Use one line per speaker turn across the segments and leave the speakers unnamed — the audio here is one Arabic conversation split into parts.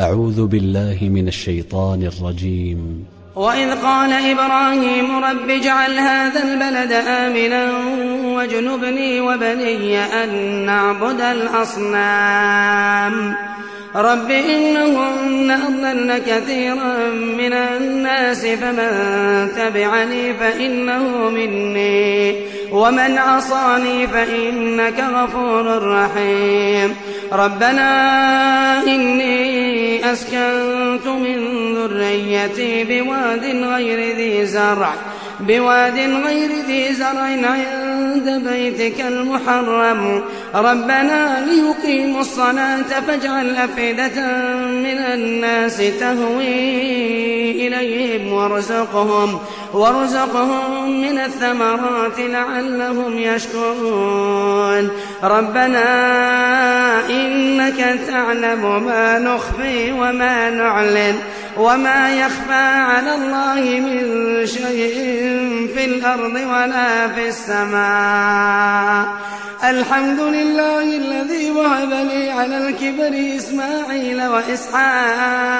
أعوذ بالله من الشيطان الرجيم.
وإذ قال إبراهيم رب اجعل هذا البلد آمنا واجنبني وبني أن نعبد الأصنام. رب إنهن أضلن كثيرا من الناس فمن تبعني فإنه مني ومن عصاني فإنك غفور رحيم ربنا إني أسكنت من ذريتي بواد غير ذي زرع بواد غير ذي زرع عند بيتك المحرم. ربنا ليقيموا الصلاة فاجعل أفئدة من الناس تهوي إليهم وارزقهم وارزقهم من الثمرات لعلهم يشكرون. ربنا إنك تعلم ما نخفي وما نعلن. وما يخفى على الله من شيء في الأرض ولا في السماء الحمد لله الذي وهب لي على الكبر إسماعيل وإسحاق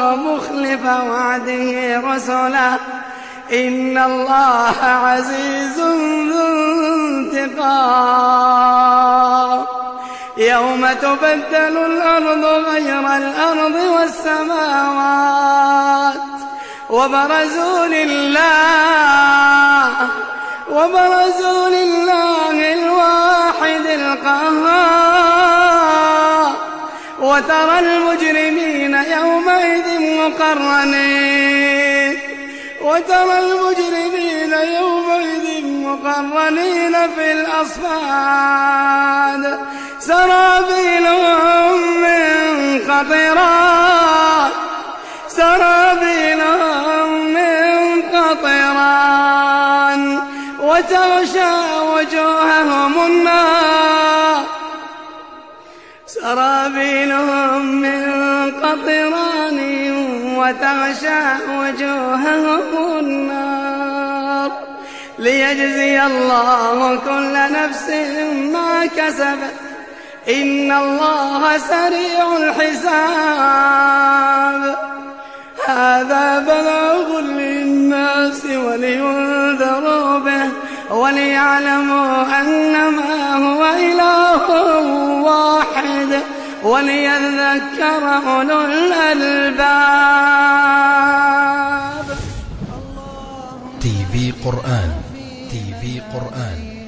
مخلف وعده رسله إن الله عزيز ذو انتقام. يوم تبدل الأرض غير الأرض والسماوات. وبرزوا لله وبرزوا لله الواحد القهار. وترى المجرمين يومئذ مقرنين وترى المجرمين يومئذ مقرنين في الأصفاد. سرابيلهم من قطران سرابيلهم من قطران. وتغشى وجوههم النار. سرابيلهم من وتغشى وجوههم النار ليجزي الله كل نفس ما كسبت. إن الله سريع الحساب. هذا بلاغ للناس ولينذروا به وليعلموا أنما هو إله واحد وليذكر أولو الألباب.
تي في قرآن تي في قرآن.